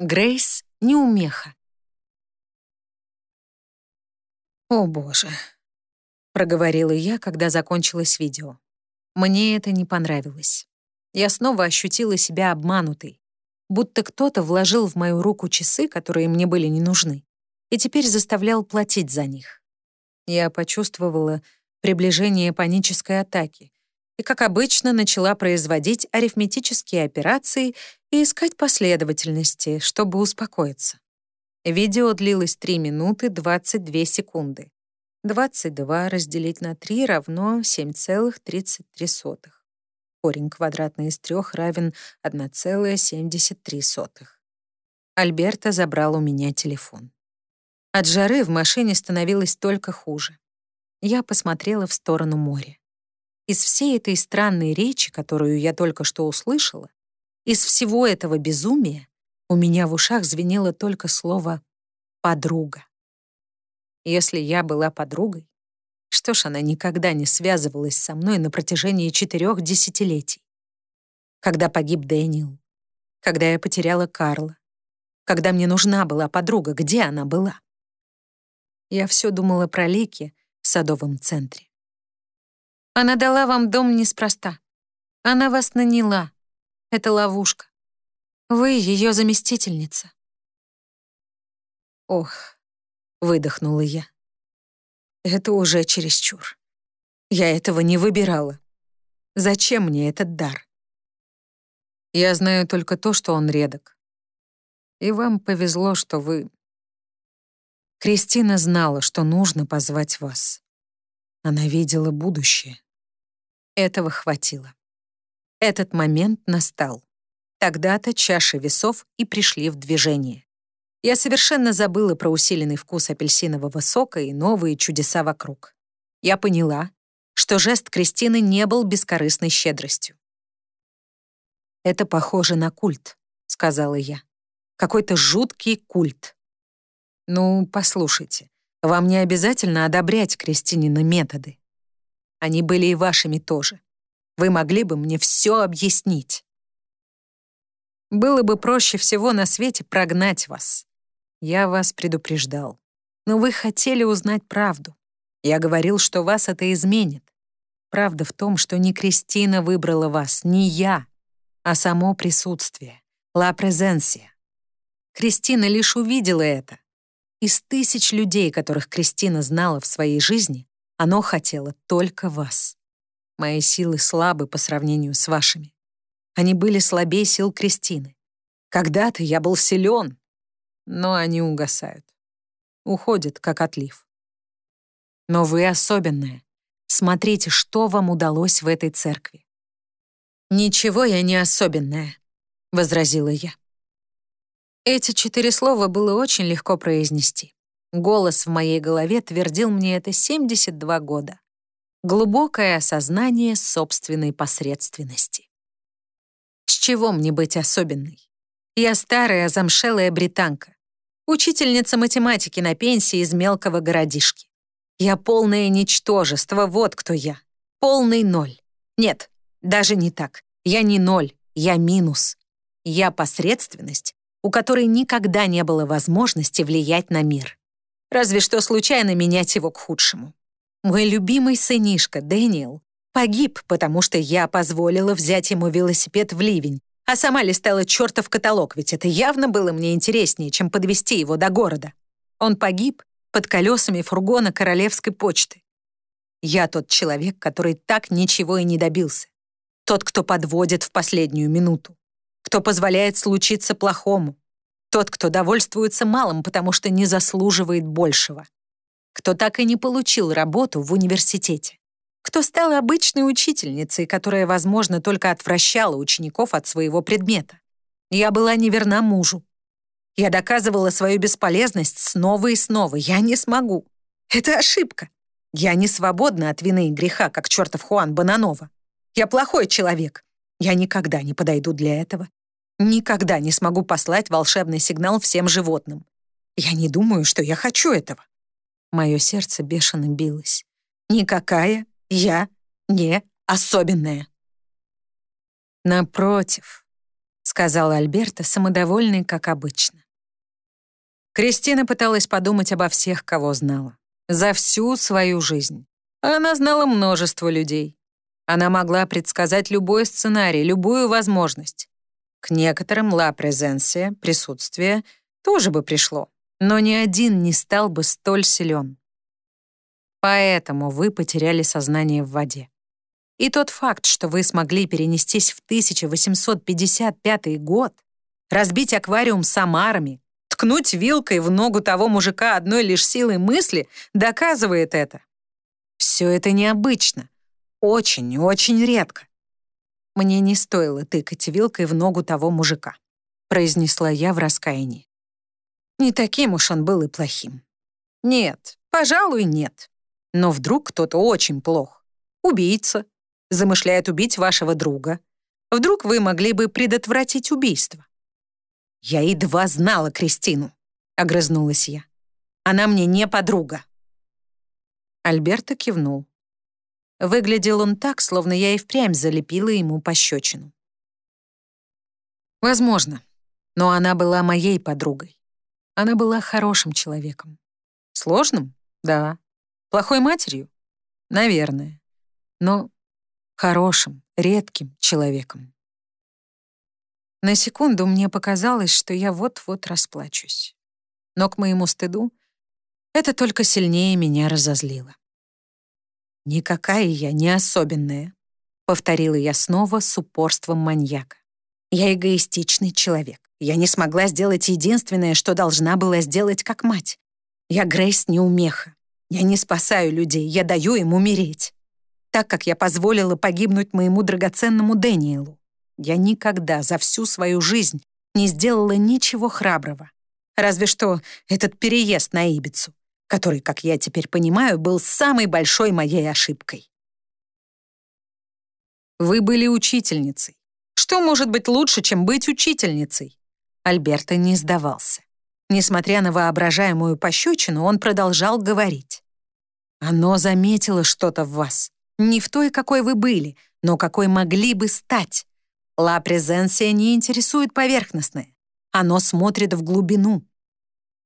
Грейс — неумеха. «О, боже», — проговорила я, когда закончилось видео. Мне это не понравилось. Я снова ощутила себя обманутой, будто кто-то вложил в мою руку часы, которые мне были не нужны, и теперь заставлял платить за них. Я почувствовала приближение панической атаки и, как обычно, начала производить арифметические операции и искать последовательности, чтобы успокоиться. Видео длилось 3 минуты 22 секунды. 22 разделить на 3 равно 7,33. Корень квадратный из 3 равен 1,73. Альберта забрал у меня телефон. От жары в машине становилось только хуже. Я посмотрела в сторону моря. Из всей этой странной речи, которую я только что услышала, из всего этого безумия у меня в ушах звенело только слово «подруга». Если я была подругой, что ж, она никогда не связывалась со мной на протяжении четырех десятилетий. Когда погиб Дэниел, когда я потеряла Карла, когда мне нужна была подруга, где она была? Я все думала про Лики в садовом центре. Она дала вам дом неспроста. Она вас наняла. Это ловушка. Вы ее заместительница. Ох, выдохнула я. Это уже чересчур. Я этого не выбирала. Зачем мне этот дар? Я знаю только то, что он редок. И вам повезло, что вы... Кристина знала, что нужно позвать вас. Она видела будущее. Этого хватило. Этот момент настал. Тогда-то чаши весов и пришли в движение. Я совершенно забыла про усиленный вкус апельсинового сока и новые чудеса вокруг. Я поняла, что жест Кристины не был бескорыстной щедростью. «Это похоже на культ», — сказала я. «Какой-то жуткий культ». «Ну, послушайте, вам не обязательно одобрять Кристинины методы. Они были и вашими тоже. Вы могли бы мне все объяснить. Было бы проще всего на свете прогнать вас. Я вас предупреждал. Но вы хотели узнать правду. Я говорил, что вас это изменит. Правда в том, что не Кристина выбрала вас, не я, а само присутствие, ла презенсия. Кристина лишь увидела это. Из тысяч людей, которых Кристина знала в своей жизни, оно хотело только вас. Мои силы слабы по сравнению с вашими. Они были слабее сил Кристины. Когда-то я был силен, но они угасают. Уходят, как отлив. Но вы особенная. Смотрите, что вам удалось в этой церкви. «Ничего я не особенная», — возразила я. Эти четыре слова было очень легко произнести. Голос в моей голове твердил мне это 72 года. Глубокое осознание собственной посредственности. С чего мне быть особенной? Я старая замшелая британка, учительница математики на пенсии из мелкого городишки. Я полное ничтожество, вот кто я. Полный ноль. Нет, даже не так. Я не ноль, я минус. Я посредственность, у которой никогда не было возможности влиять на мир разве что случайно менять его к худшему. Мой любимый сынишка, Дэниел, погиб, потому что я позволила взять ему велосипед в ливень, а сама листала чертов каталог, ведь это явно было мне интереснее, чем подвести его до города. Он погиб под колесами фургона королевской почты. Я тот человек, который так ничего и не добился. Тот, кто подводит в последнюю минуту. Кто позволяет случиться плохому. Тот, кто довольствуется малым, потому что не заслуживает большего. Кто так и не получил работу в университете. Кто стал обычной учительницей, которая, возможно, только отвращала учеников от своего предмета. Я была неверна мужу. Я доказывала свою бесполезность снова и снова. Я не смогу. Это ошибка. Я не свободна от вины и греха, как чертов Хуан Бананова. Я плохой человек. Я никогда не подойду для этого. Никогда не смогу послать волшебный сигнал всем животным. Я не думаю, что я хочу этого. Мое сердце бешено билось. Никакая я не особенная. Напротив, — сказала Альберта, самодовольный, как обычно. Кристина пыталась подумать обо всех, кого знала. За всю свою жизнь. Она знала множество людей. Она могла предсказать любой сценарий, любую возможность. К некоторым ла презенсия, присутствие, тоже бы пришло, но ни один не стал бы столь силен. Поэтому вы потеряли сознание в воде. И тот факт, что вы смогли перенестись в 1855 год, разбить аквариум с омарами, ткнуть вилкой в ногу того мужика одной лишь силой мысли, доказывает это. Все это необычно. Очень и очень редко. Мне не стоило тыкать вилкой в ногу того мужика, произнесла я в раскаянии. Не таким уж он был и плохим. Нет, пожалуй, нет. Но вдруг кто-то очень плох. Убийца. Замышляет убить вашего друга. Вдруг вы могли бы предотвратить убийство. «Я едва знала Кристину», — огрызнулась я. «Она мне не подруга». Альберто кивнул. Выглядел он так, словно я и впрямь залепила ему пощечину. Возможно, но она была моей подругой. Она была хорошим человеком. Сложным? Да. Плохой матерью? Наверное. Но хорошим, редким человеком. На секунду мне показалось, что я вот-вот расплачусь. Но к моему стыду это только сильнее меня разозлило. «Никакая я не особенная», — повторила я снова с упорством маньяка. «Я эгоистичный человек. Я не смогла сделать единственное, что должна была сделать как мать. Я Грейс неумеха. Я не спасаю людей, я даю им умереть. Так как я позволила погибнуть моему драгоценному Дэниелу. Я никогда за всю свою жизнь не сделала ничего храброго. Разве что этот переезд на Ибицу, который, как я теперь понимаю, был самой большой моей ошибкой. Вы были учительницей. Что может быть лучше, чем быть учительницей? Альберто не сдавался. Несмотря на воображаемую пощечину, он продолжал говорить. Оно заметило что-то в вас. Не в той, какой вы были, но какой могли бы стать. Ла презенсия не интересует поверхностное. Оно смотрит в глубину.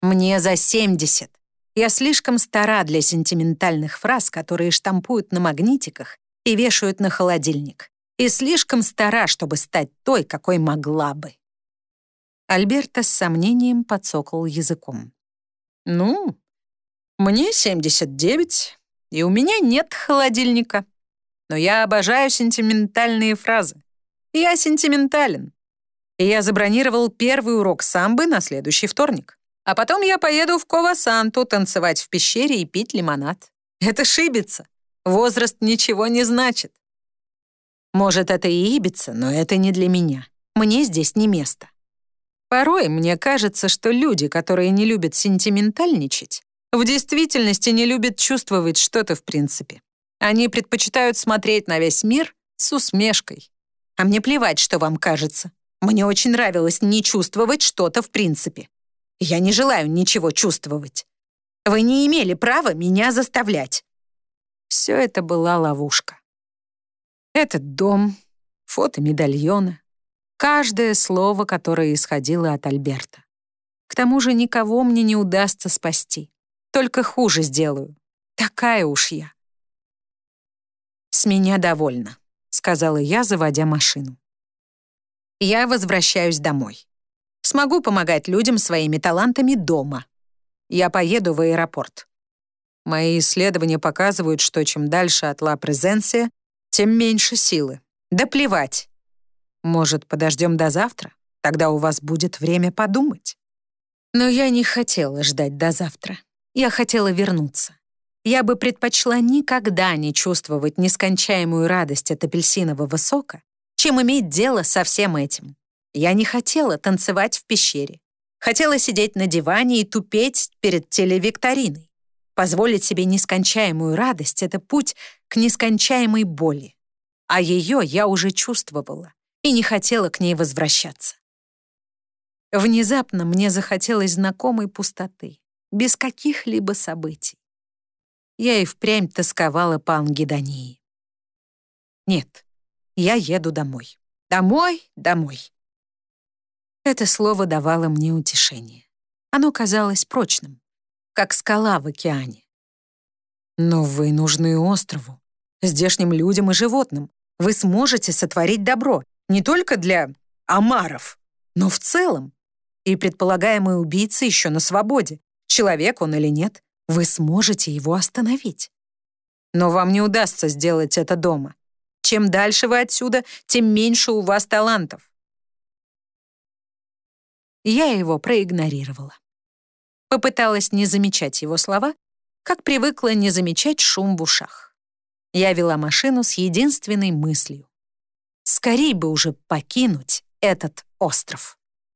Мне за 70. Я слишком стара для сентиментальных фраз, которые штампуют на магнитиках и вешают на холодильник. И слишком стара, чтобы стать той, какой могла бы. Альберта с сомнением подсокал языком. «Ну, мне 79, и у меня нет холодильника. Но я обожаю сентиментальные фразы. Я сентиментален. И я забронировал первый урок самбы на следующий вторник. А потом я поеду в Ковасанту танцевать в пещере и пить лимонад. Это шибится. Возраст ничего не значит. Может, это и ибица, но это не для меня. Мне здесь не место. Порой мне кажется, что люди, которые не любят сентиментальничать, в действительности не любят чувствовать что-то в принципе. Они предпочитают смотреть на весь мир с усмешкой. А мне плевать, что вам кажется. Мне очень нравилось не чувствовать что-то в принципе. Я не желаю ничего чувствовать. Вы не имели права меня заставлять. Все это была ловушка. Этот дом, фото медальона, каждое слово, которое исходило от Альберта. К тому же никого мне не удастся спасти. Только хуже сделаю. Такая уж я. С меня довольно сказала я, заводя машину. Я возвращаюсь домой. Смогу помогать людям своими талантами дома. Я поеду в аэропорт. Мои исследования показывают, что чем дальше от Ла Презенсия, тем меньше силы. Да плевать. Может, подождем до завтра? Тогда у вас будет время подумать. Но я не хотела ждать до завтра. Я хотела вернуться. Я бы предпочла никогда не чувствовать нескончаемую радость от апельсинового сока, чем иметь дело со всем этим. Я не хотела танцевать в пещере. Хотела сидеть на диване и тупеть перед телевикториной. Позволить себе нескончаемую радость — это путь к нескончаемой боли. А ее я уже чувствовала и не хотела к ней возвращаться. Внезапно мне захотелось знакомой пустоты, без каких-либо событий я и впрямь тосковала по ангидонии. Нет, я еду домой. Домой, домой. Это слово давало мне утешение. Оно казалось прочным, как скала в океане. Но вы нужны острову, здешним людям и животным. Вы сможете сотворить добро не только для омаров, но в целом. И предполагаемый убийца еще на свободе. Человек он или нет, вы сможете его остановить. Но вам не удастся сделать это дома. Чем дальше вы отсюда, тем меньше у вас талантов. Я его проигнорировала. Попыталась не замечать его слова, как привыкла не замечать шум в ушах. Я вела машину с единственной мыслью. Скорей бы уже покинуть этот остров.